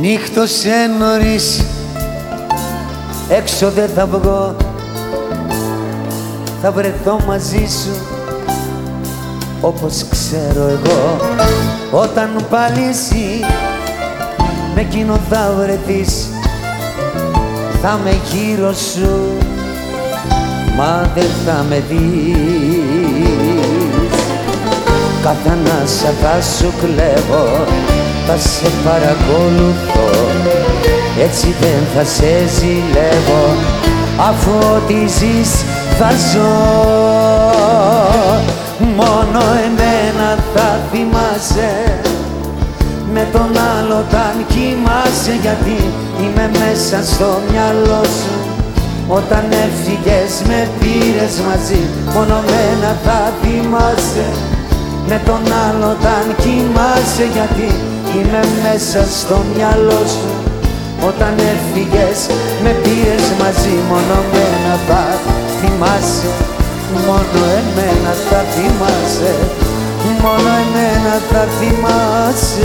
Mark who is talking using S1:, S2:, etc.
S1: Νύχτωσε νωρίς έξω δεν θα βγω. Θα βρεθώ μαζί σου όπως ξέρω εγώ. Όταν πάλι εσύ με εκείνο θα βρεθείς. Θα με γύρω σου μα δεν θα με δεις. Κάθε ανάσα θα σου κλέβω θα σε παρακολουθώ. Έτσι δεν θα σε ζηλεύω αφού ό,τι ζεις θα ζω. Μόνο εμένα θα θυμάσαι με τον άλλο όταν κοιμάσαι γιατί είμαι μέσα στο μυαλό σου. Όταν έφυγες με πήρες μαζί μόνο μένα θα θυμάσαι. Με τον άλλο όταν κοιμάσαι γιατί είμαι μέσα στο μυαλό σου. Όταν έφυγες με πήρες μαζί μόνο μένα θα θυμάσαι μόνο εμένα θα θυμάσαι. Μόνο εμένα θα θυμάσαι